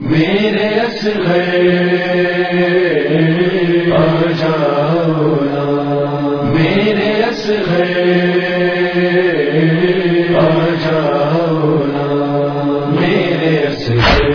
میرے اصغر آ جاؤ نا میرے اصغر آ جاؤ نا میرے اصغر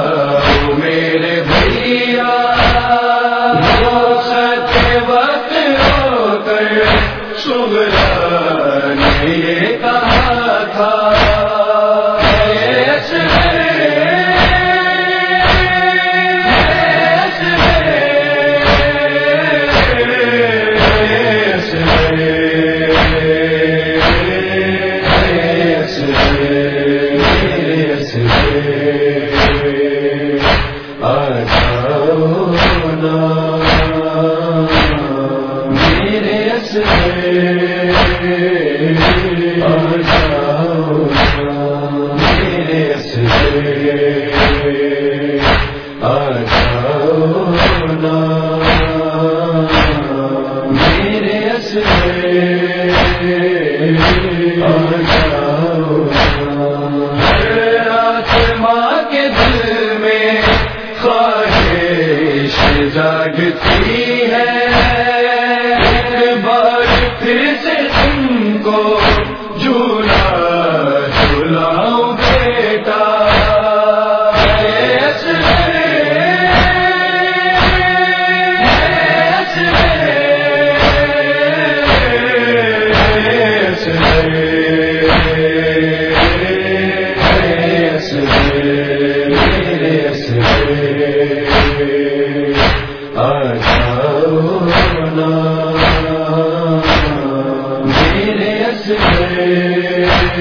ہیں میرے اس سے میرے اس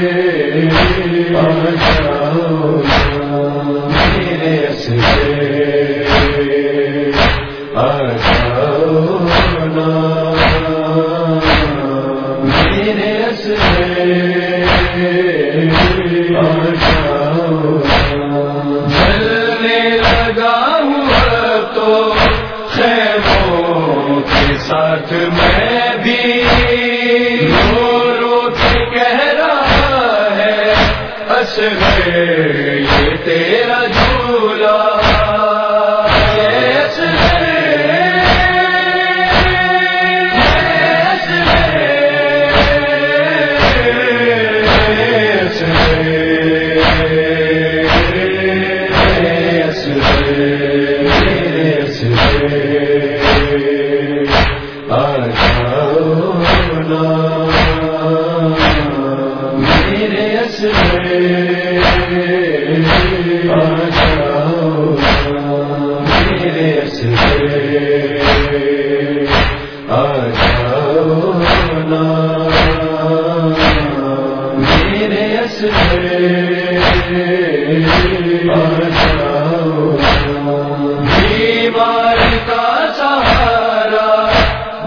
سے یہ تیرا جھولا آ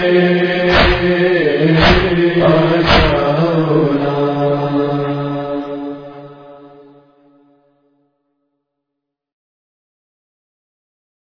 میرے